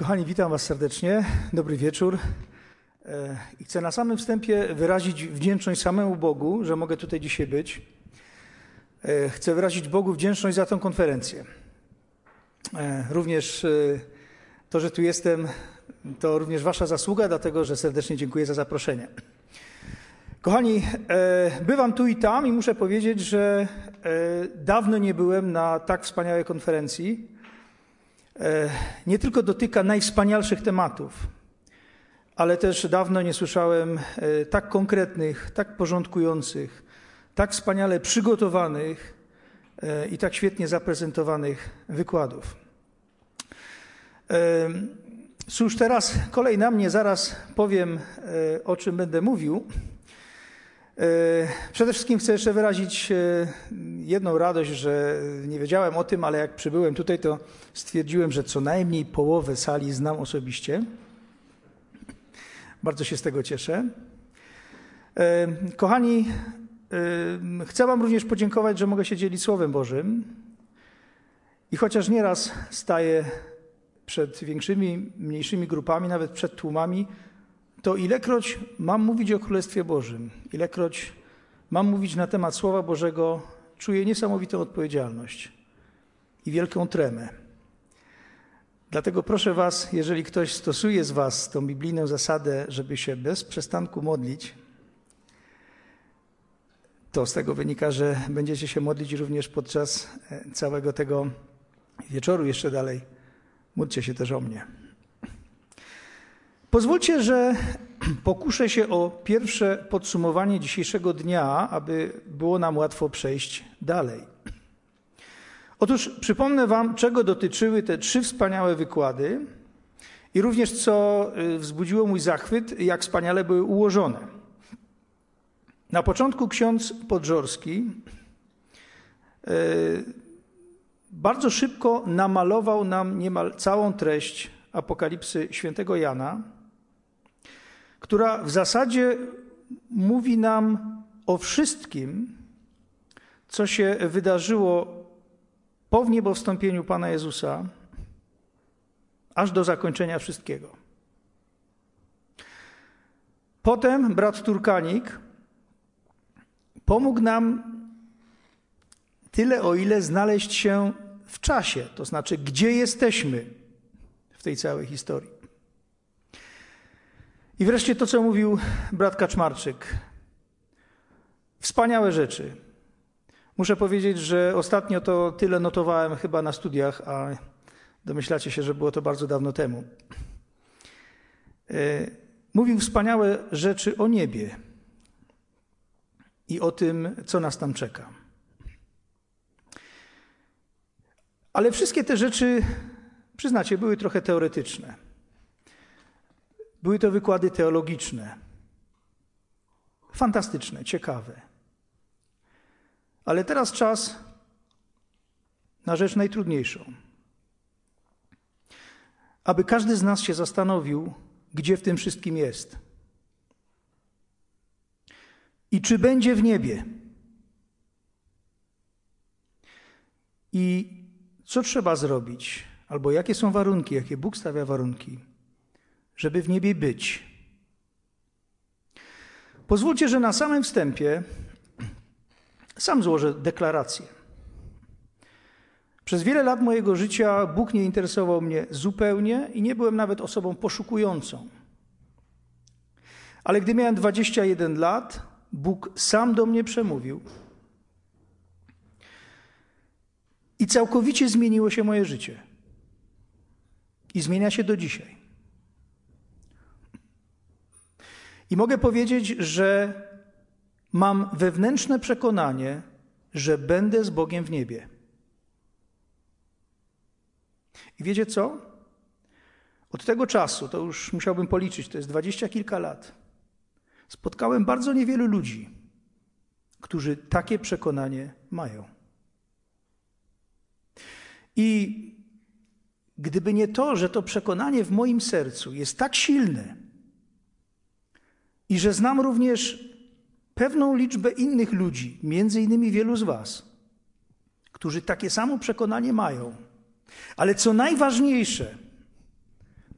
Kochani, witam Was serdecznie. Dobry wieczór. E, I chcę na samym wstępie wyrazić wdzięczność samemu Bogu, że mogę tutaj dzisiaj być. E, chcę wyrazić Bogu wdzięczność za tę konferencję. E, również to, że tu jestem, to również Wasza zasługa, dlatego że serdecznie dziękuję za zaproszenie. Kochani, bywam tu i tam i muszę powiedzieć, że dawno nie byłem na tak wspaniałej konferencji nie tylko dotyka najwspanialszych tematów, ale też dawno nie słyszałem e, tak konkretnych, tak porządkujących, tak wspaniale przygotowanych e, i tak świetnie zaprezentowanych wykładów. Cóż, teraz kolej na mnie, zaraz powiem, o czym będę mówił. E, przede wszystkim chcę jeszcze wyrazić e, jedną radość, że nie wiedziałem o tym, ale jak przybyłem tutaj, to stwierdziłem, że co najmniej połowę sali znam osobiście. Bardzo się z tego cieszę. E, kochani, chcę Wam również podziękować, że mogę się dzielić Słowem Bożym. I chociaż nieraz staję przed większymi, mniejszymi grupami, nawet przed tłumami, to ilekroć mam mówić o Królestwie Bożym, ilekroć mam mówić na temat Słowa Bożego, czuję niesamowitą odpowiedzialność i wielką tremę. Dlatego proszę Was, jeżeli ktoś stosuje z Was tą biblijną zasadę, żeby się bez przestanku modlić, to z tego wynika, że będziecie się modlić również podczas e, całego tego wieczoru jeszcze dalej. Módlcie się też o mnie. Pozwólcie, że pokuszę się o pierwsze podsumowanie dzisiejszego dnia, aby było nam łatwo przejść dalej. Otóż przypomnę Wam, czego dotyczyły te trzy wspaniałe wykłady i również co y, wzbudziło mój zachwyt, jak wspaniale były ułożone. Na początku ksiądz Podżorski y, bardzo szybko namalował nam niemal całą treść Apokalipsy świętego Jana która w zasadzie mówi nam o wszystkim, co się wydarzyło po wniebowstąpieniu Pana Jezusa, aż do zakończenia wszystkiego. Potem brat Turkanik pomógł nam tyle, o ile znaleźć się w czasie, to znaczy, gdzie jesteśmy w tej całej historii. I wreszcie to, co mówił brat Kaczmarczyk. Wspaniałe rzeczy. Muszę powiedzieć, że ostatnio to tyle notowałem chyba na studiach, a domyślacie się, że było to bardzo dawno temu. E, mówił wspaniałe rzeczy o niebie i o tym, co nas tam czeka. Ale wszystkie te rzeczy, przyznacie, były trochę teoretyczne. Były to wykłady teologiczne. Fantastyczne, ciekawe. Ale teraz czas na rzecz najtrudniejszą. Aby każdy z nas się zastanowił, gdzie w tym wszystkim jest. I czy będzie w niebie. I co trzeba zrobić, albo jakie są warunki, jakie Bóg stawia warunki, żeby w niebie być. Pozwólcie, że na samym wstępie sam złożę deklarację. Przez wiele lat mojego życia Bóg nie interesował mnie zupełnie i nie byłem nawet osobą poszukującą. Ale gdy miałem 21 lat, Bóg sam do mnie przemówił i całkowicie zmieniło się moje życie. I zmienia się do dzisiaj. I mogę powiedzieć, że mam wewnętrzne przekonanie, że będę z Bogiem w niebie. I wiecie co? Od tego czasu, to już musiałbym policzyć, to jest dwadzieścia kilka lat, spotkałem bardzo niewielu ludzi, którzy takie przekonanie mają. I gdyby nie to, że to przekonanie w moim sercu jest tak silne, i że znam również pewną liczbę innych ludzi, między innymi wielu z Was, którzy takie samo przekonanie mają. Ale co najważniejsze,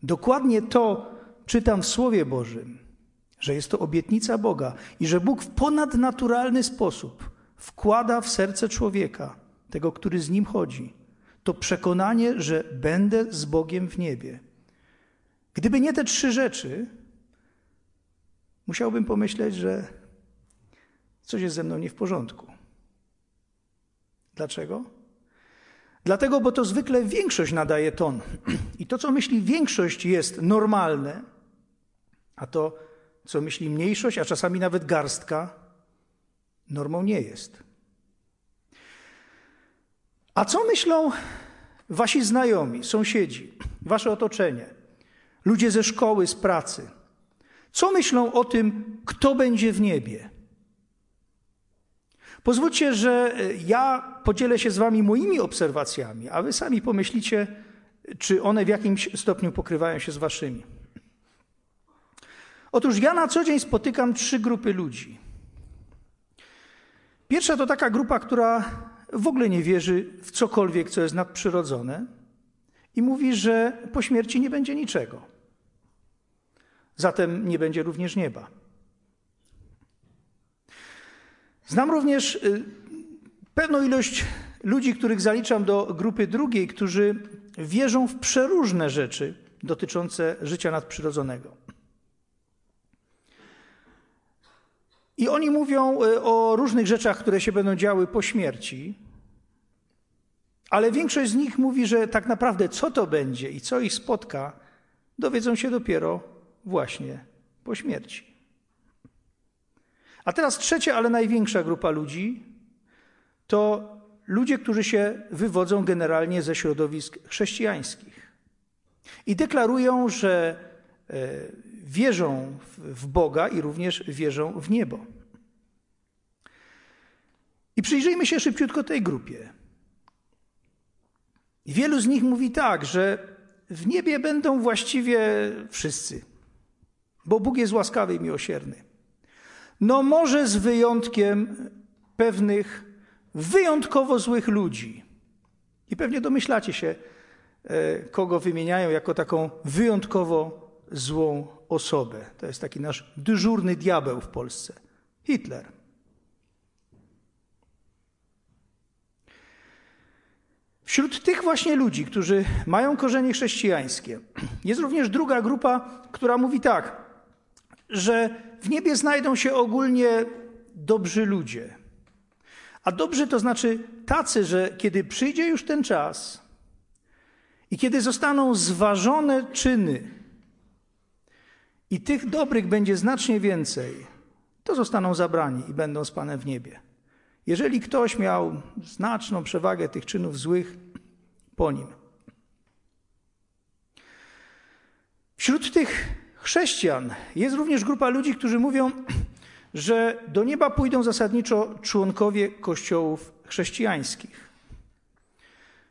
Dokładnie to czytam w Słowie Bożym, że jest to obietnica Boga i że Bóg w ponadnaturalny sposób wkłada w serce człowieka, tego, który z nim chodzi, to przekonanie, że będę z Bogiem w niebie. Gdyby nie te trzy rzeczy, musiałbym pomyśleć, że coś jest ze mną nie w porządku. Dlaczego? Dlatego, bo to zwykle większość nadaje ton. I to, co myśli większość, jest normalne, a to, co myśli mniejszość, a czasami nawet garstka, normą nie jest. A co myślą wasi znajomi, sąsiedzi, wasze otoczenie, ludzie ze szkoły, z pracy? Co myślą o tym, kto będzie w niebie? Pozwólcie, że ja podzielę się z Wami moimi obserwacjami, a Wy sami pomyślicie, czy one w jakimś stopniu pokrywają się z Waszymi. Otóż ja na co dzień spotykam trzy grupy ludzi. Pierwsza to taka grupa, która w ogóle nie wierzy w cokolwiek, co jest nadprzyrodzone i mówi, że po śmierci nie będzie niczego. Zatem nie będzie również nieba. Znam również y, pewną ilość ludzi, których zaliczam do grupy drugiej, którzy wierzą w przeróżne rzeczy dotyczące życia nadprzyrodzonego. I oni mówią y, o różnych rzeczach, które się będą działy po śmierci, ale większość z nich mówi, że tak naprawdę co to będzie i co ich spotka, dowiedzą się dopiero właśnie po śmierci. A teraz trzecia, ale największa grupa ludzi to ludzie, którzy się wywodzą generalnie ze środowisk chrześcijańskich i deklarują, że e, wierzą w Boga i również wierzą w niebo. I przyjrzyjmy się szybciutko tej grupie. Wielu z nich mówi tak, że w niebie będą właściwie wszyscy, bo Bóg jest łaskawy i miłosierny. No może z wyjątkiem pewnych wyjątkowo złych ludzi. I pewnie domyślacie się, e, kogo wymieniają jako taką wyjątkowo złą osobę. To jest taki nasz dyżurny diabeł w Polsce Hitler. Wśród tych właśnie ludzi, którzy mają korzenie chrześcijańskie, jest również druga grupa, która mówi tak, że w niebie znajdą się ogólnie dobrzy ludzie. A dobrzy to znaczy tacy, że kiedy przyjdzie już ten czas i kiedy zostaną zważone czyny i tych dobrych będzie znacznie więcej, to zostaną zabrani i będą z Panem w niebie. Jeżeli ktoś miał znaczną przewagę tych czynów złych, po nim. Wśród tych chrześcijan jest również grupa ludzi, którzy mówią, że do nieba pójdą zasadniczo członkowie kościołów chrześcijańskich,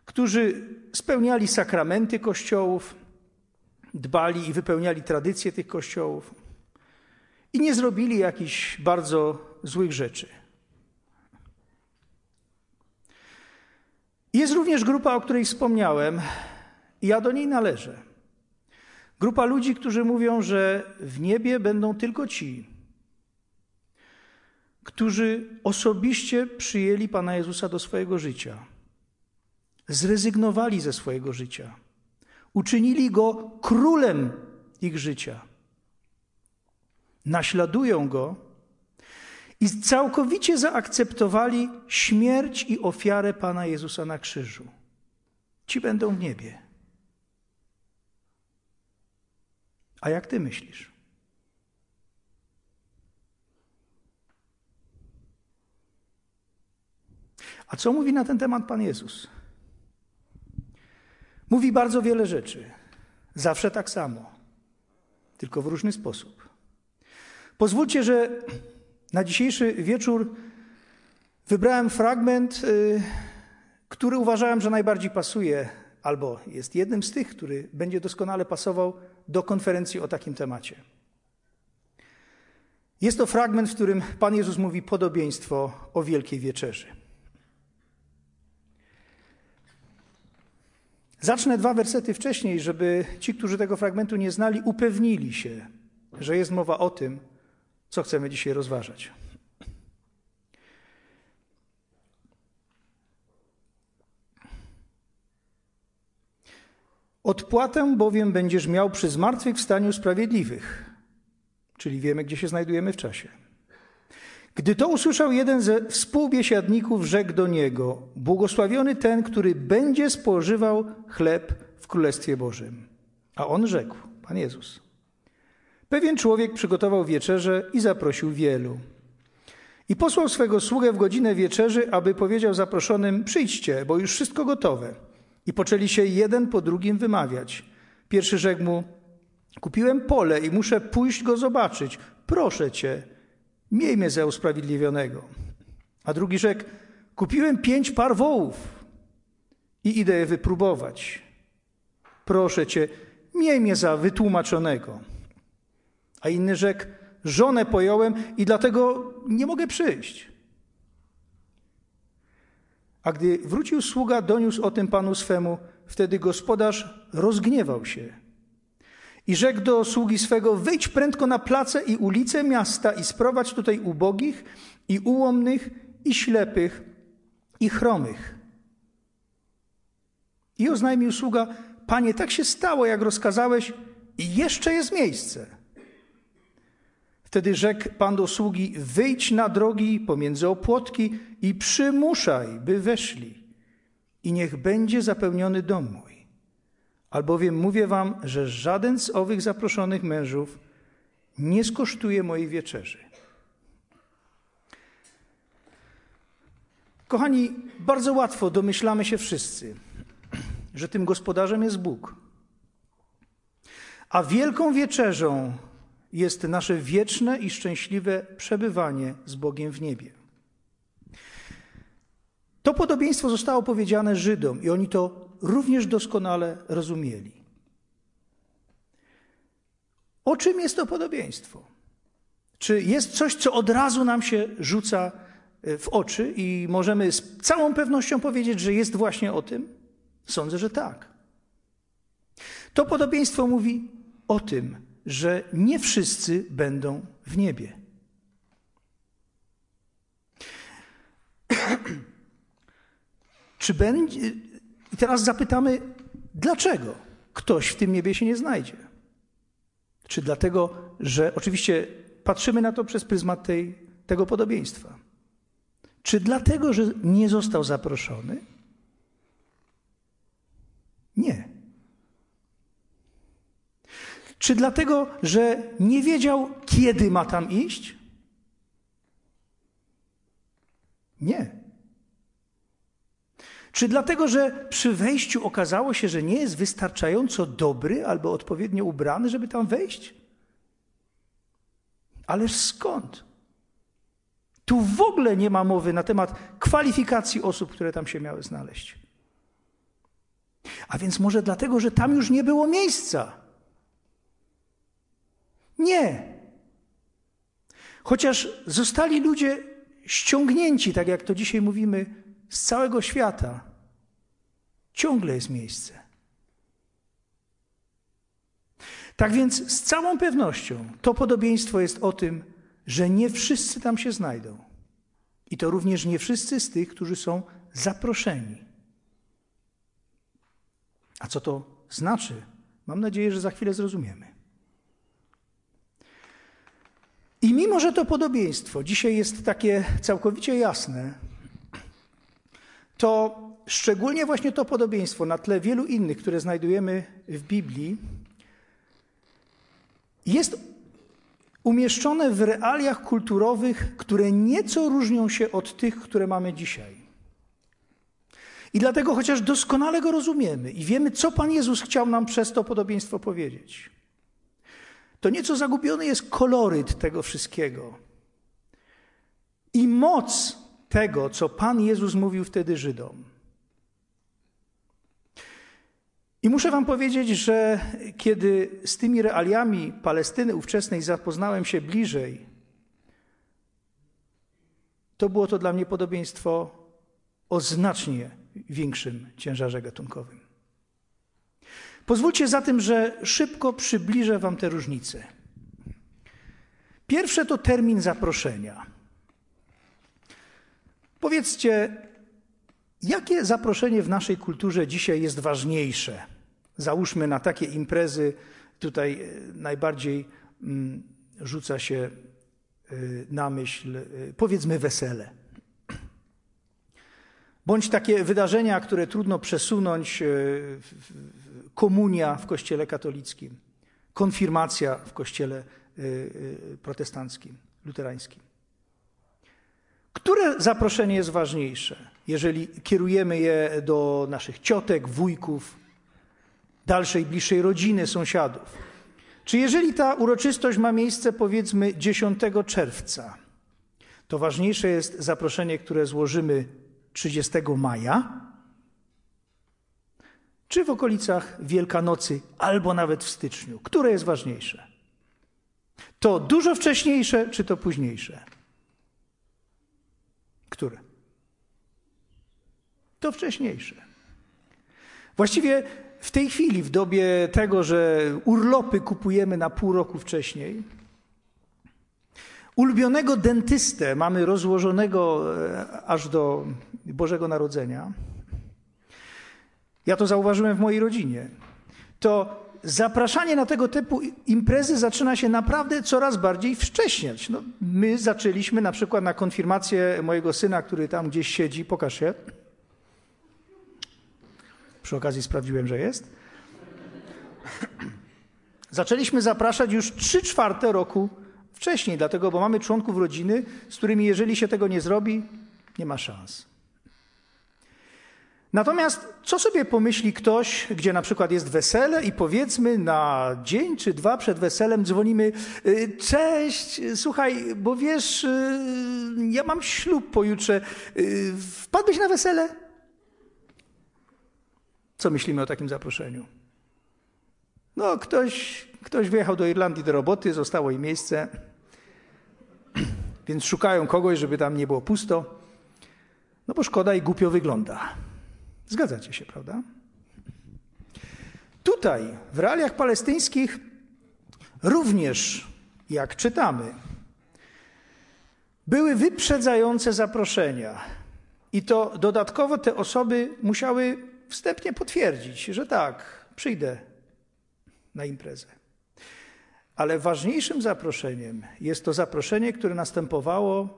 którzy spełniali sakramenty kościołów, dbali i wypełniali tradycje tych kościołów i nie zrobili jakichś bardzo złych rzeczy. Jest również grupa, o której wspomniałem, i ja do niej należę. Grupa ludzi, którzy mówią, że w niebie będą tylko ci, którzy osobiście przyjęli Pana Jezusa do swojego życia, zrezygnowali ze swojego życia, uczynili go królem ich życia, naśladują go i całkowicie zaakceptowali śmierć i ofiarę Pana Jezusa na krzyżu. Ci będą w niebie. A jak ty myślisz? A co mówi na ten temat Pan Jezus? Mówi bardzo wiele rzeczy. Zawsze tak samo, tylko w różny sposób. Pozwólcie, że na dzisiejszy wieczór wybrałem fragment, y, który uważałem, że najbardziej pasuje, albo jest jednym z tych, który będzie doskonale pasował do konferencji o takim temacie. Jest to fragment, w którym Pan Jezus mówi podobieństwo o Wielkiej Wieczerzy. Zacznę dwa wersety wcześniej, żeby ci, którzy tego fragmentu nie znali, upewnili się, że jest mowa o tym, co chcemy dzisiaj rozważać. Odpłatę bowiem będziesz miał przy zmartwychwstaniu sprawiedliwych, czyli wiemy, gdzie się znajdujemy w czasie. Gdy to usłyszał jeden ze współbiesiadników, rzekł do niego: Błogosławiony ten, który będzie spożywał chleb w Królestwie Bożym. A on rzekł: Pan Jezus. Pewien człowiek przygotował wieczerze i zaprosił wielu. I posłał swego sługę w godzinę wieczerzy, aby powiedział zaproszonym: Przyjdźcie, bo już wszystko gotowe. I poczęli się jeden po drugim wymawiać. Pierwszy rzekł mu: Kupiłem pole i muszę pójść go zobaczyć. Proszę cię, miej mnie za usprawiedliwionego. A drugi rzekł: Kupiłem pięć par wołów i idę je wypróbować. Proszę cię, miej mnie za wytłumaczonego. A inny rzekł: Żonę pojąłem i dlatego nie mogę przyjść. A gdy wrócił sługa, doniósł o tym panu swemu, wtedy gospodarz rozgniewał się i rzekł do sługi swego: Wyjdź prędko na place i ulice miasta i sprowadź tutaj ubogich, i ułomnych, i ślepych, i chromych. I oznajmił sługa: Panie, tak się stało, jak rozkazałeś, i jeszcze jest miejsce. Wtedy rzekł pan do sługi: Wyjdź na drogi pomiędzy opłotki i przymuszaj, by weszli, i niech będzie zapełniony dom mój. Albowiem mówię wam, że żaden z owych zaproszonych mężów nie skosztuje mojej wieczerzy. Kochani, bardzo łatwo domyślamy się wszyscy, że tym gospodarzem jest Bóg. A wielką wieczerzą jest nasze wieczne i szczęśliwe przebywanie z Bogiem w niebie. To podobieństwo zostało powiedziane Żydom i oni to również doskonale rozumieli. O czym jest to podobieństwo? Czy jest coś, co od razu nam się rzuca e, w oczy i możemy z całą pewnością powiedzieć, że jest właśnie o tym? Sądzę, że tak. To podobieństwo mówi o tym, że nie wszyscy będą w niebie. Czy będzie, i teraz zapytamy, dlaczego ktoś w tym niebie się nie znajdzie? Czy dlatego, że oczywiście patrzymy na to przez pryzmat tej, tego podobieństwa? Czy dlatego, że nie został zaproszony? Nie. Czy dlatego, że nie wiedział, kiedy ma tam iść? Nie. Czy dlatego, że przy wejściu okazało się, że nie jest wystarczająco dobry albo odpowiednio ubrany, żeby tam wejść? Ależ skąd? Tu w ogóle nie ma mowy na temat kwalifikacji osób, które tam się miały znaleźć. A więc może dlatego, że tam już nie było miejsca. Nie. Chociaż zostali ludzie ściągnięci, tak jak to dzisiaj mówimy, z całego świata, ciągle jest miejsce. Tak więc z całą pewnością to podobieństwo jest o tym, że nie wszyscy tam się znajdą. I to również nie wszyscy z tych, którzy są zaproszeni. A co to znaczy? Mam nadzieję, że za chwilę zrozumiemy. I mimo, że to podobieństwo dzisiaj jest takie całkowicie jasne, to szczególnie właśnie to podobieństwo na tle wielu innych, które znajdujemy w Biblii, jest umieszczone w realiach kulturowych, które nieco różnią się od tych, które mamy dzisiaj. I dlatego, chociaż doskonale go rozumiemy i wiemy, co Pan Jezus chciał nam przez to podobieństwo powiedzieć, to nieco zagubiony jest koloryt tego wszystkiego. I moc tego, co Pan Jezus mówił wtedy Żydom. I muszę Wam powiedzieć, że kiedy z tymi realiami Palestyny ówczesnej zapoznałem się bliżej, to było to dla mnie podobieństwo o znacznie większym ciężarze gatunkowym. Pozwólcie zatem, że szybko przybliżę Wam te różnice. Pierwsze to termin zaproszenia. Powiedzcie, jakie zaproszenie w naszej kulturze dzisiaj jest ważniejsze? Załóżmy na takie imprezy, tutaj e, najbardziej mm, rzuca się e, na myśl, e, powiedzmy, wesele. Bądź takie wydarzenia, które trudno przesunąć, komunia w kościele katolickim, konfirmacja w kościele protestanckim, luterańskim. Które zaproszenie jest ważniejsze, jeżeli kierujemy je do naszych ciotek, wujków, dalszej, bliższej rodziny, sąsiadów? Czy jeżeli ta uroczystość ma miejsce powiedzmy 10 czerwca, to ważniejsze jest zaproszenie, które złożymy 30 maja, czy w okolicach Wielkanocy, albo nawet w styczniu? Które jest ważniejsze? To dużo wcześniejsze, czy to późniejsze? Które? To wcześniejsze. Właściwie w tej chwili, w dobie tego, że urlopy kupujemy na pół roku wcześniej, ulubionego dentystę mamy rozłożonego e, aż do Bożego Narodzenia. Ja to zauważyłem w mojej rodzinie. To zapraszanie na tego typu imprezy zaczyna się naprawdę coraz bardziej wcześniać. No, my zaczęliśmy na przykład na konfirmację mojego syna, który tam gdzieś siedzi, pokaż się. Przy okazji sprawdziłem, że jest. Zaczęliśmy zapraszać już 3 czwarte roku wcześniej, dlatego, bo mamy członków rodziny, z którymi jeżeli się tego nie zrobi, nie ma szans. Natomiast co sobie pomyśli ktoś, gdzie na przykład jest wesele i powiedzmy na dzień czy dwa przed weselem dzwonimy, y, cześć, słuchaj, bo wiesz, y, ja mam ślub pojutrze, y, wpadłbyś na wesele? Co myślimy o takim zaproszeniu? No, ktoś, ktoś wyjechał do Irlandii do roboty, zostało im miejsce, więc szukają kogoś, żeby tam nie było pusto. No bo szkoda i głupio wygląda. Zgadzacie się, prawda? Tutaj, w realiach palestyńskich, również, jak czytamy, były wyprzedzające zaproszenia. I to dodatkowo te osoby musiały wstępnie potwierdzić, że tak, przyjdę na imprezę. Ale ważniejszym zaproszeniem jest to zaproszenie, które następowało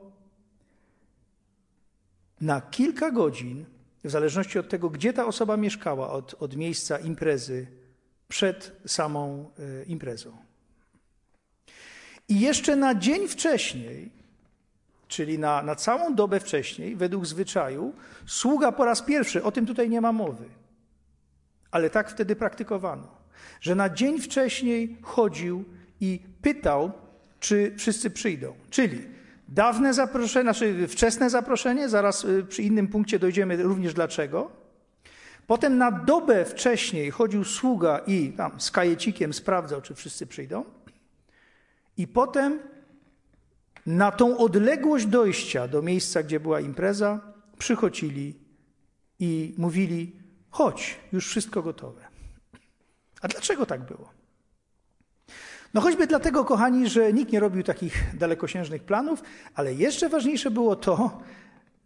na kilka godzin w zależności od tego, gdzie ta osoba mieszkała, od, od miejsca imprezy przed samą y, imprezą. I jeszcze na dzień wcześniej, czyli na, na całą dobę wcześniej, według zwyczaju, sługa po raz pierwszy, o tym tutaj nie ma mowy, ale tak wtedy praktykowano, że na dzień wcześniej chodził i pytał, czy wszyscy przyjdą. Czyli Dawne zaproszenie, znaczy wczesne zaproszenie, zaraz y, przy innym punkcie dojdziemy również dlaczego. Potem na dobę wcześniej chodził sługa i tam z kajecikiem sprawdzał, czy wszyscy przyjdą. I potem na tą odległość dojścia do miejsca, gdzie była impreza, przychodzili i mówili: chodź, już wszystko gotowe. A dlaczego tak było? No choćby dlatego, kochani, że nikt nie robił takich dalekosiężnych planów, ale jeszcze ważniejsze było to,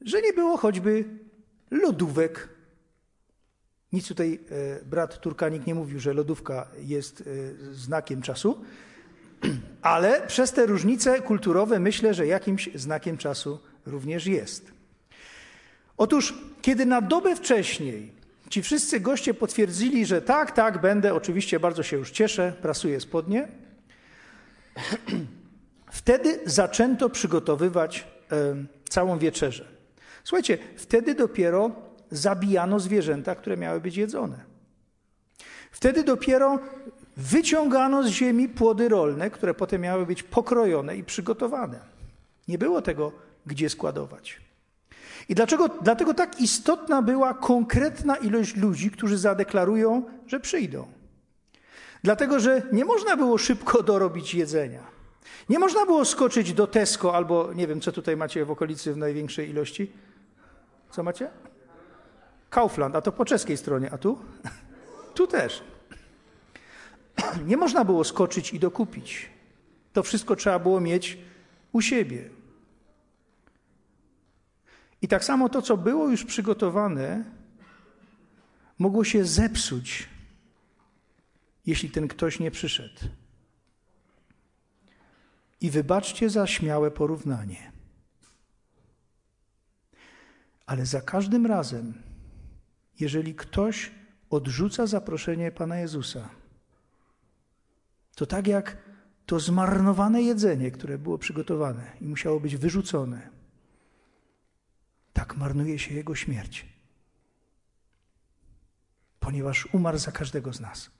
że nie było choćby lodówek. Nic tutaj e, brat Turkanik nie mówił, że lodówka jest e, znakiem czasu, ale przez te różnice kulturowe myślę, że jakimś znakiem czasu również jest. Otóż, kiedy na dobę wcześniej ci wszyscy goście potwierdzili, że tak, tak, będę, oczywiście bardzo się już cieszę, prasuję spodnie, Wtedy zaczęto przygotowywać całą wieczerzę. Słuchajcie, wtedy dopiero zabijano zwierzęta, które miały być jedzone. Wtedy dopiero wyciągano z ziemi płody rolne, które potem miały być pokrojone i przygotowane. Nie było tego, gdzie składować. I dlaczego, dlatego tak istotna była konkretna ilość ludzi, którzy zadeklarują, że przyjdą. Dlatego, że nie można było szybko dorobić jedzenia. Nie można było skoczyć do Tesco albo nie wiem, co tutaj macie w okolicy w największej ilości. Co macie? Kaufland, a to po czeskiej stronie, a tu? Tu też. nie można było skoczyć i dokupić. To wszystko trzeba było mieć u siebie. I tak samo to, co było już przygotowane, mogło się zepsuć, jeśli ten ktoś nie przyszedł. I wybaczcie za śmiałe porównanie. Ale za każdym razem, jeżeli ktoś odrzuca zaproszenie Pana Jezusa, to tak jak to zmarnowane jedzenie, które było przygotowane i musiało być wyrzucone, tak marnuje się Jego śmierć, ponieważ umarł za każdego z nas.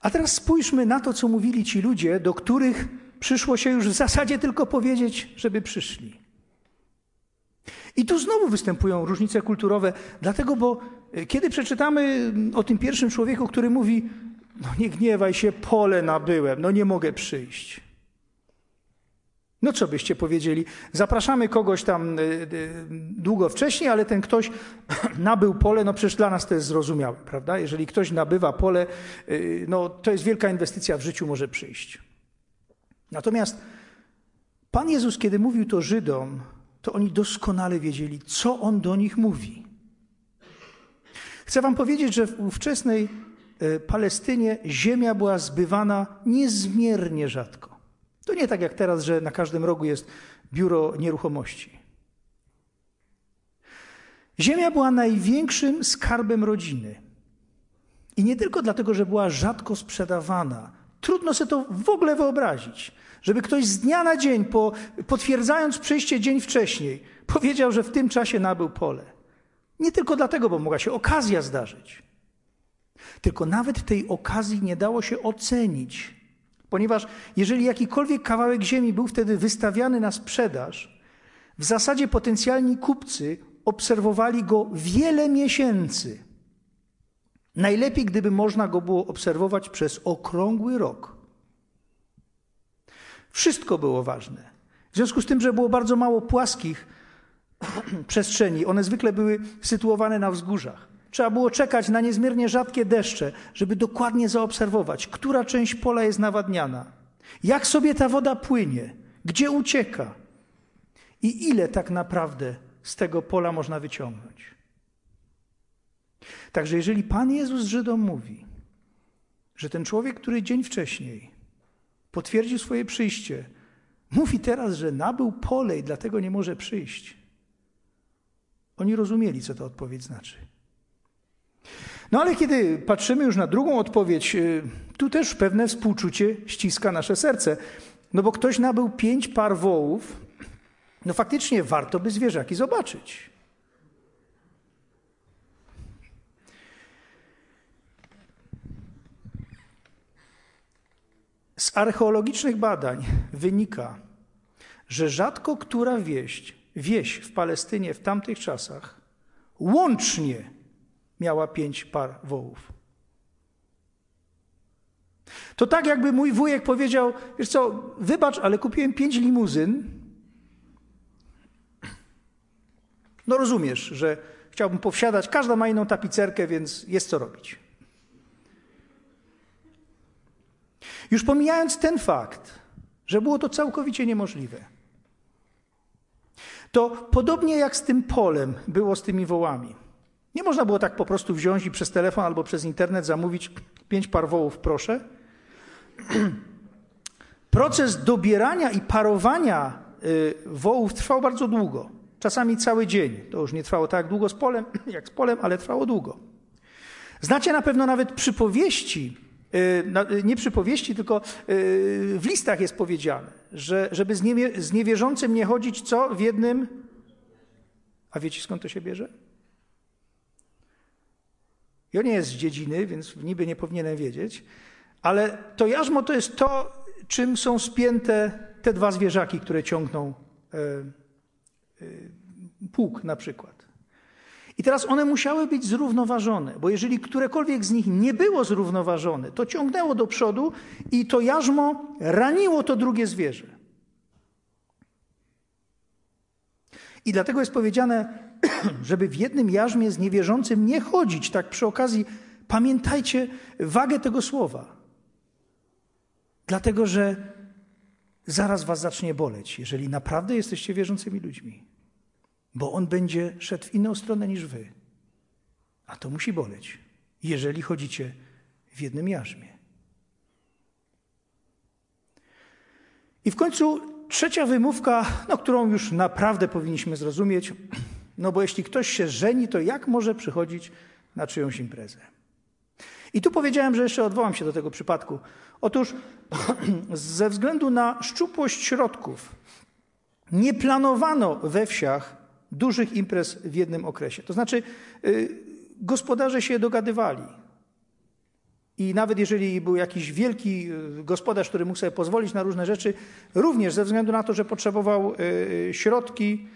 A teraz spójrzmy na to, co mówili ci ludzie, do których przyszło się już w zasadzie tylko powiedzieć, żeby przyszli. I tu znowu występują różnice kulturowe, dlatego, bo e, kiedy przeczytamy o tym pierwszym człowieku, który mówi: No nie gniewaj się, pole nabyłem, no nie mogę przyjść. No co byście powiedzieli? Zapraszamy kogoś tam e, e, długo wcześniej, ale ten ktoś nabył pole, no przecież dla nas to jest zrozumiałe, prawda? Jeżeli ktoś nabywa pole, no to jest wielka inwestycja w życiu, może przyjść. Natomiast Pan Jezus, kiedy mówił to Żydom, to oni doskonale wiedzieli, co on do nich mówi. Chcę wam powiedzieć, że w ówczesnej e, Palestynie ziemia była zbywana niezmiernie rzadko. To nie tak jak teraz, że na każdym rogu jest biuro nieruchomości. Ziemia była największym skarbem rodziny. I nie tylko dlatego, że była rzadko sprzedawana. Trudno sobie to w ogóle wyobrazić. Żeby ktoś z dnia na dzień, po, potwierdzając przyjście dzień wcześniej, powiedział, że w tym czasie nabył pole. Nie tylko dlatego, bo mogła się okazja zdarzyć. Tylko nawet tej okazji nie dało się ocenić, ponieważ jeżeli jakikolwiek kawałek ziemi był wtedy wystawiany na sprzedaż, w zasadzie potencjalni kupcy obserwowali go wiele miesięcy. Najlepiej, gdyby można go było obserwować przez okrągły rok. Wszystko było ważne. W związku z tym, że było bardzo mało płaskich przestrzeni, one zwykle były sytuowane na wzgórzach. Trzeba było czekać na niezmiernie rzadkie deszcze, żeby dokładnie zaobserwować, która część pola jest nawadniana, jak sobie ta woda płynie, gdzie ucieka i ile tak naprawdę z tego pola można wyciągnąć. Także jeżeli Pan Jezus Żydom mówi, że ten człowiek, który dzień wcześniej potwierdził swoje przyjście. Mówi teraz, że nabył pole i dlatego nie może przyjść. Oni rozumieli, co ta odpowiedź znaczy. No ale kiedy patrzymy już na drugą odpowiedź, y, tu też pewne współczucie ściska nasze serce. No bo ktoś nabył pięć par wołów, no faktycznie warto by zwierzaki zobaczyć. Z archeologicznych badań wynika, że rzadko która wieś, wieś w Palestynie w tamtych czasach łącznie miała pięć par wołów. To tak, jakby mój wujek powiedział: Wiesz co, wybacz, ale kupiłem pięć limuzyn. No rozumiesz, że chciałbym powsiadać, każda ma inną tapicerkę, więc jest co robić. Już pomijając ten fakt, że było to całkowicie niemożliwe, to podobnie jak z tym polem było z tymi wołami. Nie można było tak po prostu wziąć i przez telefon albo przez internet zamówić pięć par wołów, proszę. Proces dobierania i parowania y, wołów trwał bardzo długo. Czasami cały dzień. To już nie trwało tak długo z polem, jak z polem, ale trwało długo. Znacie na pewno nawet przypowieści Y, y, nie przypowieści, tylko w listach jest powiedziane, że żeby z niewierzącym nie chodzić, co w jednym. A wiecie skąd to się bierze? Ja nie jest z dziedziny, więc niby nie powinienem wiedzieć, ale to jarzmo to jest to, czym są spięte te dwa zwierzaki, które ciągną e, e, pług na przykład. I teraz one musiały być zrównoważone, bo jeżeli którekolwiek z nich nie było zrównoważone, to ciągnęło do przodu i to jarzmo raniło to drugie zwierzę. I dlatego jest powiedziane, żeby w jednym jarzmie z niewierzącym nie chodzić. Tak przy okazji pamiętajcie wagę tego słowa. Dlatego, że zaraz was zacznie boleć, jeżeli naprawdę jesteście wierzącymi ludźmi. Bo on będzie szedł w inną stronę niż wy. A to musi boleć, jeżeli chodzicie w jednym jarzmie. I w końcu trzecia wymówka, no, którą już naprawdę powinniśmy zrozumieć, no bo jeśli ktoś się żeni, to jak może przychodzić na czyjąś imprezę? I tu powiedziałem, że jeszcze odwołam się do tego przypadku. Otóż ze względu na szczupłość środków nie planowano we wsiach dużych imprez w jednym okresie. To znaczy, y, gospodarze się dogadywali. I nawet jeżeli był jakiś wielki y, gospodarz, który mógł sobie pozwolić na różne rzeczy, również ze względu na to, że potrzebował y, środki,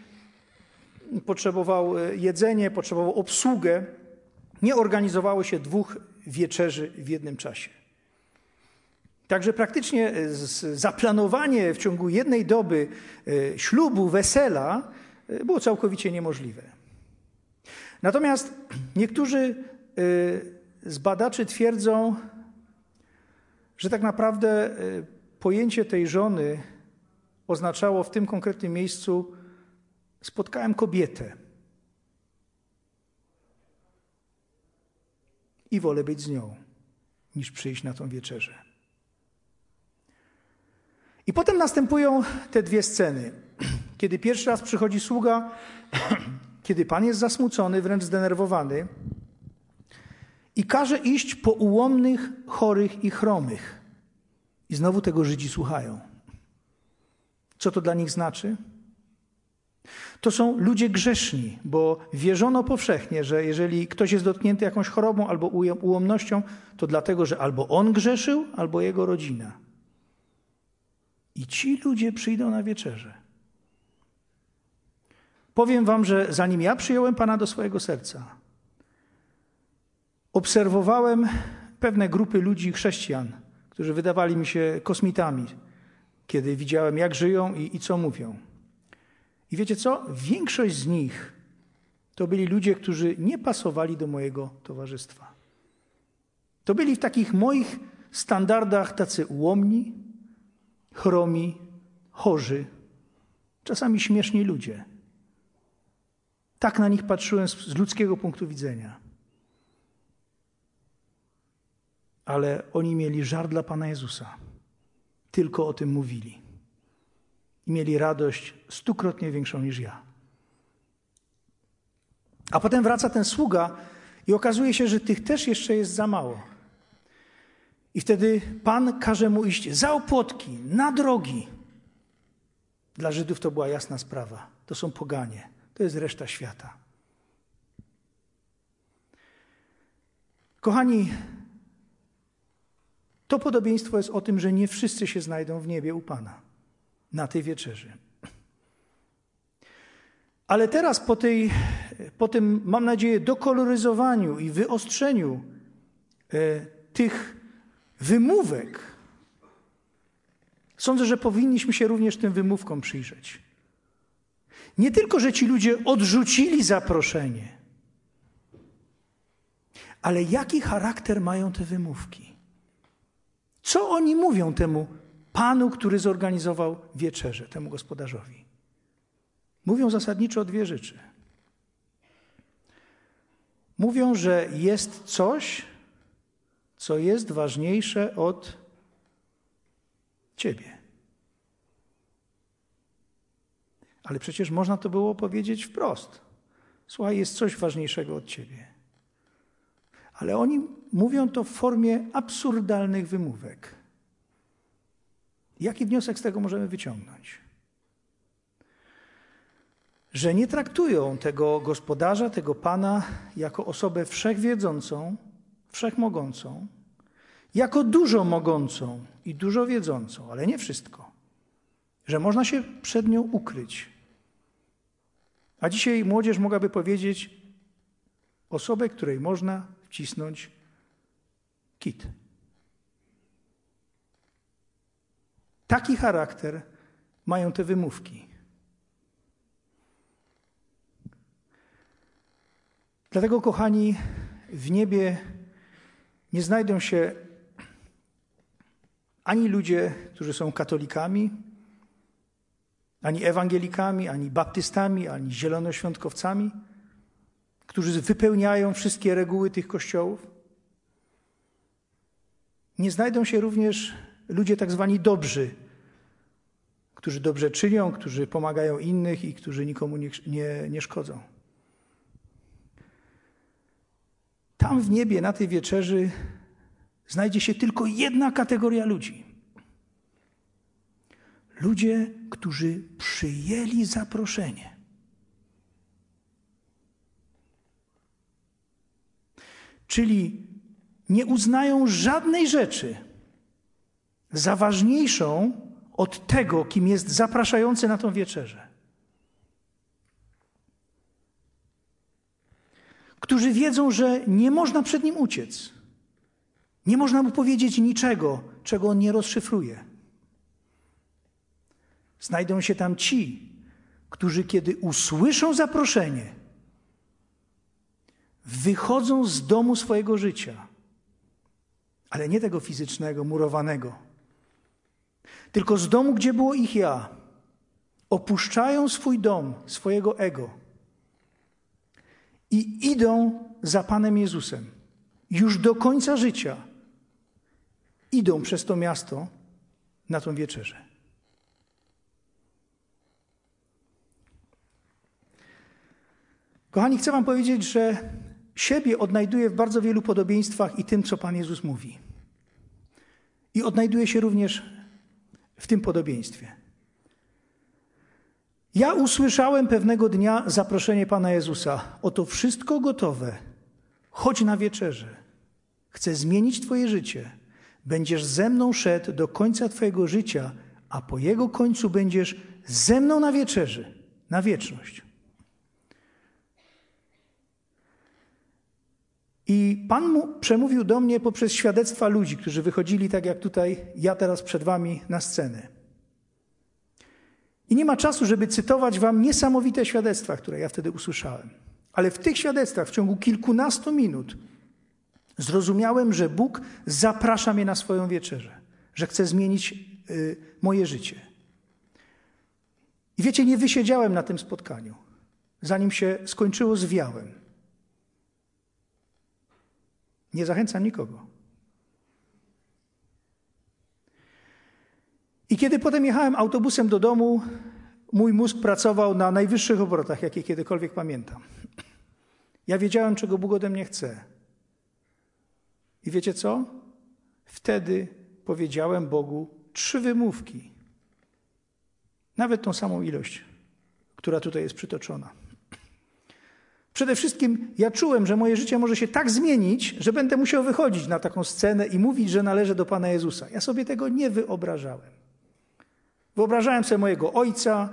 potrzebował jedzenie, potrzebował obsługę, nie organizowało się dwóch wieczerzy w jednym czasie. Także praktycznie zaplanowanie w ciągu jednej doby ślubu, wesela było całkowicie niemożliwe. Natomiast niektórzy z badaczy twierdzą, że tak naprawdę pojęcie tej żony oznaczało w tym konkretnym miejscu spotkałem kobietę i wolę być z nią, niż przyjść na tą wieczerzę. I potem następują te dwie sceny. Kiedy pierwszy raz przychodzi sługa, kiedy Pan jest zasmucony, wręcz zdenerwowany i każe iść po ułomnych, chorych i chromych. I znowu tego Żydzi słuchają. Co to dla nich znaczy? To są ludzie grzeszni, bo wierzono powszechnie, że jeżeli ktoś jest dotknięty jakąś chorobą albo ułomnością, to dlatego, że albo on grzeszył, albo jego rodzina. I ci ludzie przyjdą na wieczerze. Powiem wam, że zanim ja przyjąłem Pana do swojego serca, obserwowałem pewne grupy ludzi, chrześcijan, którzy wydawali mi się kosmitami, kiedy widziałem, jak żyją i, i co mówią. I wiecie co? Większość z nich to byli ludzie, którzy nie pasowali do mojego towarzystwa. To byli w takich moich standardach tacy ułomni, chromi, chorzy, czasami śmieszni ludzie. Tak na nich patrzyłem z ludzkiego punktu widzenia. Ale oni mieli żar dla Pana Jezusa. Tylko o tym mówili. I mieli radość stukrotnie większą niż ja. A potem wraca ten sługa i okazuje się, że tych też jeszcze jest za mało. I wtedy Pan każe mu iść za opłotki, na drogi. Dla Żydów to była jasna sprawa. To są poganie. To jest reszta świata. Kochani, to podobieństwo jest o tym, że nie wszyscy się znajdą w niebie u Pana na tej wieczerzy. Ale teraz po, tej, po tym, mam nadzieję, dokoloryzowaniu i wyostrzeniu e, tych wymówek, sądzę, że powinniśmy się również tym wymówkom przyjrzeć. Nie tylko, że ci ludzie odrzucili zaproszenie, ale jaki charakter mają te wymówki? Co oni mówią temu panu, który zorganizował wieczerzę, temu gospodarzowi? Mówią zasadniczo dwie rzeczy. Mówią, że jest coś, co jest ważniejsze od ciebie. Ale przecież można to było powiedzieć wprost. Słuchaj, jest coś ważniejszego od ciebie. Ale oni mówią to w formie absurdalnych wymówek. Jaki wniosek z tego możemy wyciągnąć? Że nie traktują tego gospodarza, tego pana jako osobę wszechwiedzącą, wszechmogącą, jako dużo mogącą i dużo wiedzącą, ale nie wszystko. Że można się przed nią ukryć, a dzisiaj młodzież mogłaby powiedzieć osobę, której można wcisnąć kit. Taki charakter mają te wymówki. Dlatego, kochani, w niebie nie znajdą się ani ludzie, którzy są katolikami, ani ewangelikami, ani baptystami, ani zielonoświątkowcami, którzy wypełniają wszystkie reguły tych kościołów. Nie znajdą się również ludzie tak zwani dobrzy, którzy dobrze czynią, którzy pomagają innych i którzy nikomu nie, nie, nie szkodzą. Tam w niebie, na tej wieczerzy, znajdzie się tylko jedna kategoria ludzi. Ludzie, którzy przyjęli zaproszenie. Czyli nie uznają żadnej rzeczy za ważniejszą od tego, kim jest zapraszający na tą wieczerzę. Którzy wiedzą, że nie można przed nim uciec. Nie można mu powiedzieć niczego, czego on nie rozszyfruje. Znajdą się tam ci, którzy, kiedy usłyszą zaproszenie, wychodzą z domu swojego życia, ale nie tego fizycznego, murowanego, tylko z domu, gdzie było ich ja. Opuszczają swój dom, swojego ego i idą za Panem Jezusem. Już do końca życia idą przez to miasto na tą wieczerzę. Kochani, chcę Wam powiedzieć, że siebie odnajduję w bardzo wielu podobieństwach i tym, co Pan Jezus mówi. I odnajduję się również w tym podobieństwie. Ja usłyszałem pewnego dnia zaproszenie Pana Jezusa: Oto wszystko gotowe, chodź na wieczerze. Chcę zmienić Twoje życie. Będziesz ze mną szedł do końca Twojego życia, a po jego końcu będziesz ze mną na wieczerzy, na wieczność. I Pan mu przemówił do mnie poprzez świadectwa ludzi, którzy wychodzili tak jak tutaj ja teraz przed Wami na scenę. I nie ma czasu, żeby cytować Wam niesamowite świadectwa, które ja wtedy usłyszałem. Ale w tych świadectwach w ciągu kilkunastu minut zrozumiałem, że Bóg zaprasza mnie na swoją wieczerzę, że chce zmienić y, moje życie. I wiecie, nie wysiedziałem na tym spotkaniu. Zanim się skończyło, zwiałem. Nie zachęcam nikogo. I kiedy potem jechałem autobusem do domu, mój mózg pracował na najwyższych obrotach, jakie kiedykolwiek pamiętam. Ja wiedziałem, czego Bóg ode mnie chce. I wiecie co? Wtedy powiedziałem Bogu trzy wymówki. Nawet tą samą ilość, która tutaj jest przytoczona. Przede wszystkim ja czułem, że moje życie może się tak zmienić, że będę musiał wychodzić na taką scenę i mówić, że należę do Pana Jezusa. Ja sobie tego nie wyobrażałem. Wyobrażałem sobie mojego ojca,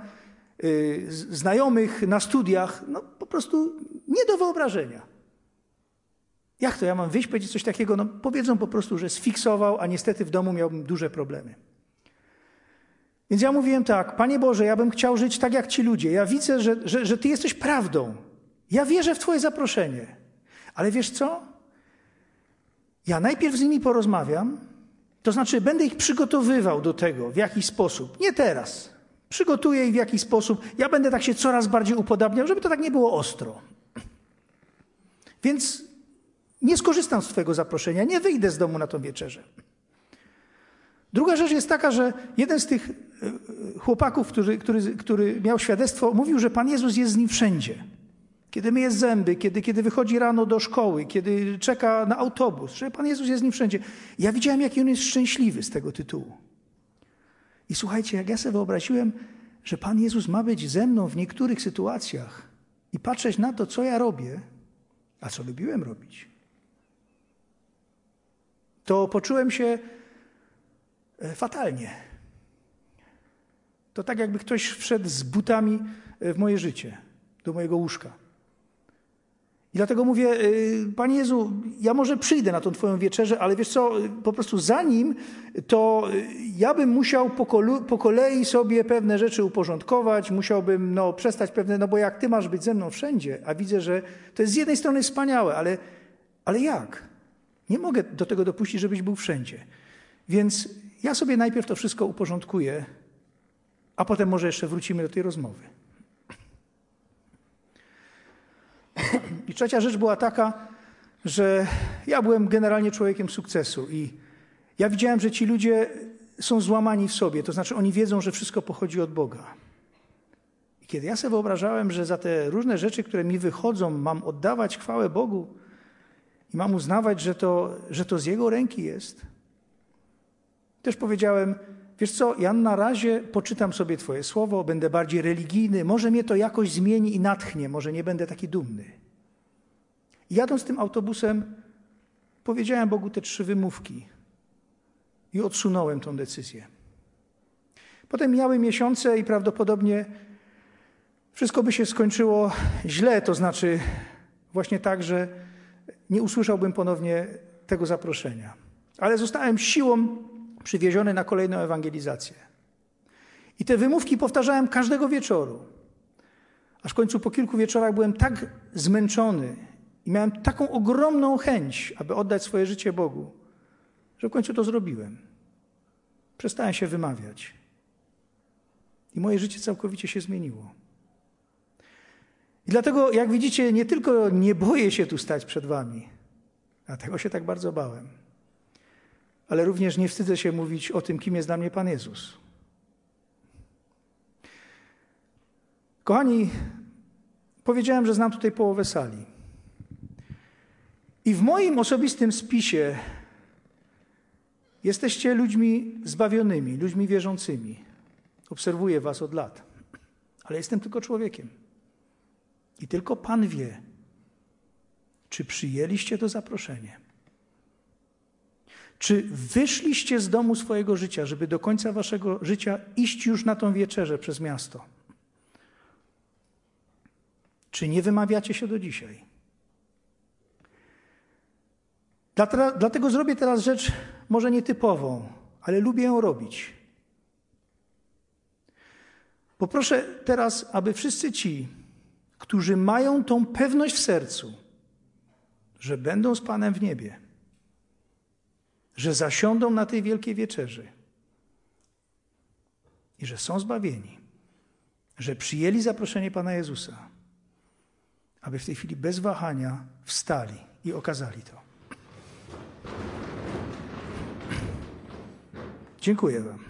yy, znajomych na studiach, no po prostu nie do wyobrażenia. Jak to ja mam wyjść, powiedzieć coś takiego? No powiedzą po prostu, że sfiksował, a niestety w domu miałbym duże problemy. Więc ja mówiłem tak, Panie Boże, ja bym chciał żyć tak jak ci ludzie. Ja widzę, że, że, że Ty jesteś prawdą. Ja wierzę w Twoje zaproszenie. Ale wiesz co? Ja najpierw z nimi porozmawiam, to znaczy będę ich przygotowywał do tego w jakiś sposób. Nie teraz. Przygotuję ich w jakiś sposób. Ja będę tak się coraz bardziej upodabniał, żeby to tak nie było ostro. Więc nie skorzystam z Twojego zaproszenia, nie wyjdę z domu na tą wieczerzę. Druga rzecz jest taka, że jeden z tych e, chłopaków, który, który, który miał świadectwo, mówił, że Pan Jezus jest z nim wszędzie. Kiedy myje zęby, kiedy, kiedy wychodzi rano do szkoły, kiedy czeka na autobus, że Pan Jezus jest z nim wszędzie. Ja widziałem, jaki on jest szczęśliwy z tego tytułu. I słuchajcie, jak ja sobie wyobraziłem, że Pan Jezus ma być ze mną w niektórych sytuacjach i patrzeć na to, co ja robię, a co lubiłem robić, to poczułem się e, fatalnie. To tak, jakby ktoś wszedł z butami e, w moje życie, do mojego łóżka. I dlatego mówię, y, Panie Jezu, ja może przyjdę na tą Twoją wieczerzę, ale wiesz co, po prostu zanim, to y, ja bym musiał po, kolu, po kolei sobie pewne rzeczy uporządkować, musiałbym no, przestać pewne, no bo jak Ty masz być ze mną wszędzie, a widzę, że to jest z jednej strony wspaniałe, ale, ale jak? Nie mogę do tego dopuścić, żebyś był wszędzie. Więc ja sobie najpierw to wszystko uporządkuję, a potem może jeszcze wrócimy do tej rozmowy. I trzecia rzecz była taka, że ja byłem generalnie człowiekiem sukcesu i ja widziałem, że ci ludzie są złamani w sobie, to znaczy oni wiedzą, że wszystko pochodzi od Boga. I kiedy ja sobie wyobrażałem, że za te różne rzeczy, które mi wychodzą, mam oddawać chwałę Bogu i mam uznawać, że to, że to z Jego ręki jest, też powiedziałem, wiesz co, ja na razie poczytam sobie Twoje słowo, będę bardziej religijny, może mnie to jakoś zmieni i natchnie, może nie będę taki dumny. Jadąc tym autobusem, powiedziałem Bogu te trzy wymówki i odsunąłem tą decyzję. Potem mijały miesiące i prawdopodobnie wszystko by się skończyło źle, to znaczy właśnie tak, że nie usłyszałbym ponownie tego zaproszenia. Ale zostałem siłą przywieziony na kolejną ewangelizację. I te wymówki powtarzałem każdego wieczoru. Aż w końcu po kilku wieczorach byłem tak zmęczony i miałem taką ogromną chęć, aby oddać swoje życie Bogu, że w końcu to zrobiłem. Przestałem się wymawiać. I moje życie całkowicie się zmieniło. I dlatego, jak widzicie, nie tylko nie boję się tu stać przed Wami, dlatego się tak bardzo bałem, ale również nie wstydzę się mówić o tym, kim jest dla mnie Pan Jezus. Kochani, powiedziałem, że znam tutaj połowę sali. I w moim osobistym spisie jesteście ludźmi zbawionymi, ludźmi wierzącymi. Obserwuję Was od lat, ale jestem tylko człowiekiem. I tylko Pan wie, czy przyjęliście to zaproszenie. Czy wyszliście z domu swojego życia, żeby do końca waszego życia iść już na tą wieczerzę przez miasto? Czy nie wymawiacie się do dzisiaj? Dlatego zrobię teraz rzecz może nietypową, ale lubię ją robić. Poproszę teraz, aby wszyscy ci, którzy mają tą pewność w sercu, że będą z Panem w niebie, że zasiądą na tej wielkiej wieczerzy i że są zbawieni, że przyjęli zaproszenie Pana Jezusa, aby w tej chwili bez wahania wstali i okazali to. Dziękuję Wam.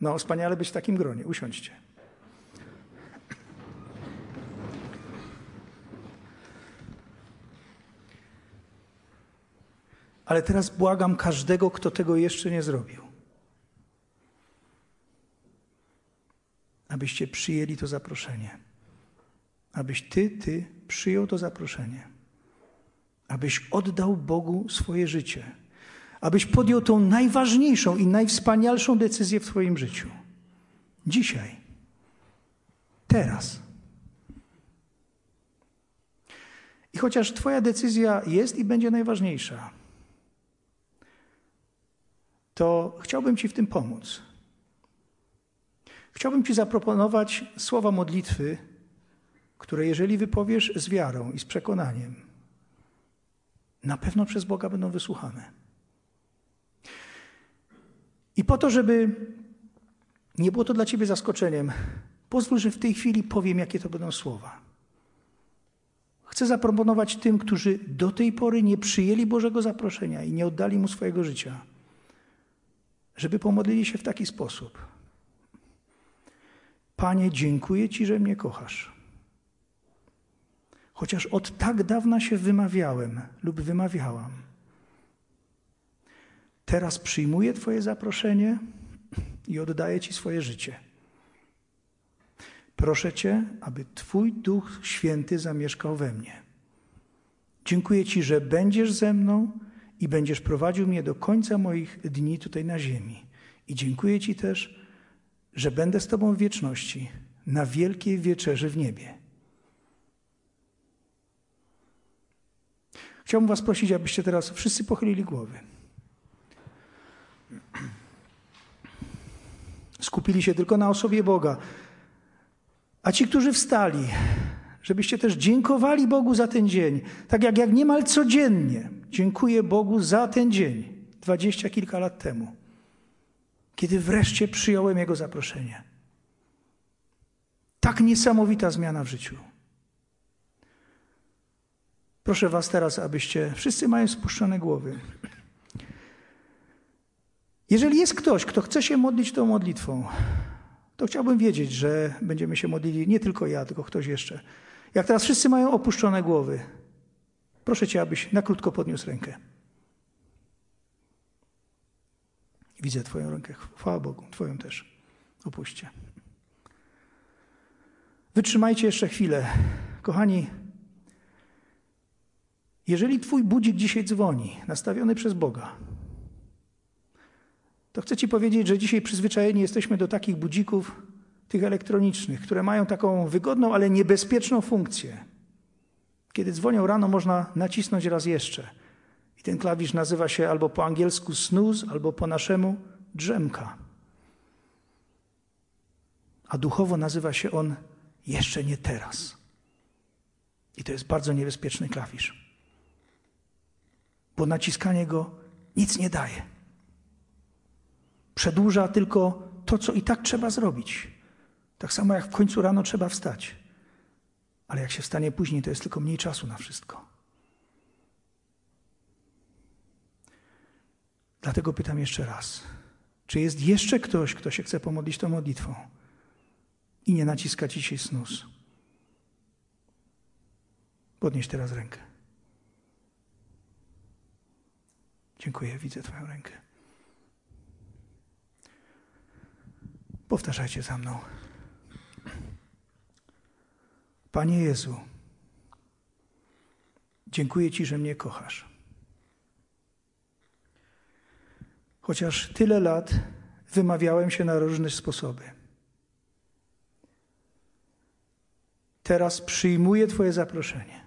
No, wspaniale być w takim gronie. Usiądźcie. Ale teraz błagam każdego, kto tego jeszcze nie zrobił, abyście przyjęli to zaproszenie. Abyś ty, ty przyjął to zaproszenie. Abyś oddał Bogu swoje życie. Abyś podjął tą najważniejszą i najwspanialszą decyzję w Twoim życiu. Dzisiaj. Teraz. I chociaż Twoja decyzja jest i będzie najważniejsza, to chciałbym Ci w tym pomóc. Chciałbym Ci zaproponować słowa modlitwy, które jeżeli wypowiesz z wiarą i z przekonaniem, na pewno przez Boga będą wysłuchane. I po to, żeby nie było to dla Ciebie zaskoczeniem, pozwól, że w tej chwili powiem, jakie to będą słowa. Chcę zaproponować tym, którzy do tej pory nie przyjęli Bożego zaproszenia i nie oddali Mu swojego życia żeby pomodlili się w taki sposób. Panie, dziękuję Ci, że mnie kochasz. Chociaż od tak dawna się wymawiałem lub wymawiałam. Teraz przyjmuję Twoje zaproszenie i oddaję Ci swoje życie. Proszę Cię, aby Twój Duch Święty zamieszkał we mnie. Dziękuję Ci, że będziesz ze mną i będziesz prowadził mnie do końca moich dni tutaj na ziemi. I dziękuję Ci też, że będę z Tobą w wieczności, na wielkiej wieczerzy w niebie. Chciałbym Was prosić, abyście teraz wszyscy pochylili głowy. Skupili się tylko na osobie Boga. A ci, którzy wstali, żebyście też dziękowali Bogu za ten dzień, tak jak, jak niemal codziennie dziękuję Bogu za ten dzień, dwadzieścia kilka lat temu, kiedy wreszcie przyjąłem Jego zaproszenie. Tak niesamowita zmiana w życiu. Proszę Was teraz, abyście wszyscy mają spuszczone głowy. Jeżeli jest ktoś, kto chce się modlić tą modlitwą, to chciałbym wiedzieć, że będziemy się modlili nie tylko ja, tylko ktoś jeszcze. Jak teraz wszyscy mają opuszczone głowy, proszę Cię, abyś na krótko podniósł rękę. Widzę Twoją rękę. Chwała Bogu, Twoją też. Opuśćcie. Wytrzymajcie jeszcze chwilę. Kochani, jeżeli Twój budzik dzisiaj dzwoni, nastawiony przez Boga, to chcę Ci powiedzieć, że dzisiaj przyzwyczajeni jesteśmy do takich budzików, tych elektronicznych, które mają taką wygodną, ale niebezpieczną funkcję. Kiedy dzwonią rano, można nacisnąć raz jeszcze. I ten klawisz nazywa się albo po angielsku snooze, albo po naszemu drzemka. A duchowo nazywa się on jeszcze nie teraz. I to jest bardzo niebezpieczny klawisz, bo naciskanie go nic nie daje. Przedłuża tylko to, co i tak trzeba zrobić. Tak samo jak w końcu rano trzeba wstać. Ale jak się wstanie później, to jest tylko mniej czasu na wszystko. Dlatego pytam jeszcze raz: czy jest jeszcze ktoś, kto się chce pomodlić tą modlitwą i nie naciska dzisiaj snus? Podnieś teraz rękę. Dziękuję, widzę Twoją rękę. Powtarzajcie za mną. Panie Jezu, dziękuję Ci, że mnie kochasz. Chociaż tyle lat wymawiałem się na różne sposoby. Teraz przyjmuję Twoje zaproszenie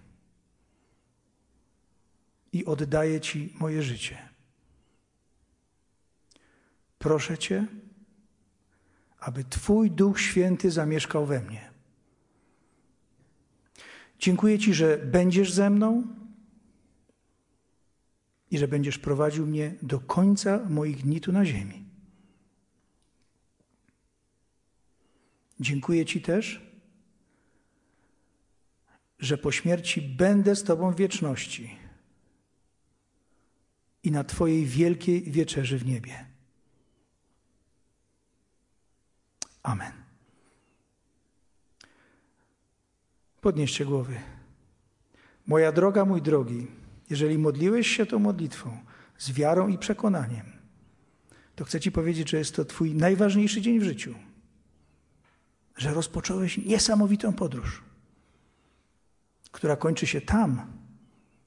i oddaję Ci moje życie. Proszę Cię, aby Twój Duch Święty zamieszkał we mnie. Dziękuję Ci, że będziesz ze mną i że będziesz prowadził mnie do końca moich dni tu na ziemi. Dziękuję Ci też, że po śmierci będę z Tobą w wieczności i na Twojej wielkiej wieczerzy w niebie. Amen. Podnieście głowy. Moja droga, mój drogi, jeżeli modliłeś się tą modlitwą z wiarą i przekonaniem, to chcę Ci powiedzieć, że jest to Twój najważniejszy dzień w życiu. Że rozpocząłeś niesamowitą podróż, która kończy się tam,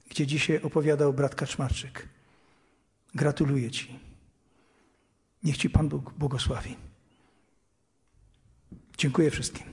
gdzie dzisiaj opowiadał brat Kaczmarczyk. Gratuluję Ci. Niech Ci Pan Bóg błogosławi. Dziękuję wszystkim.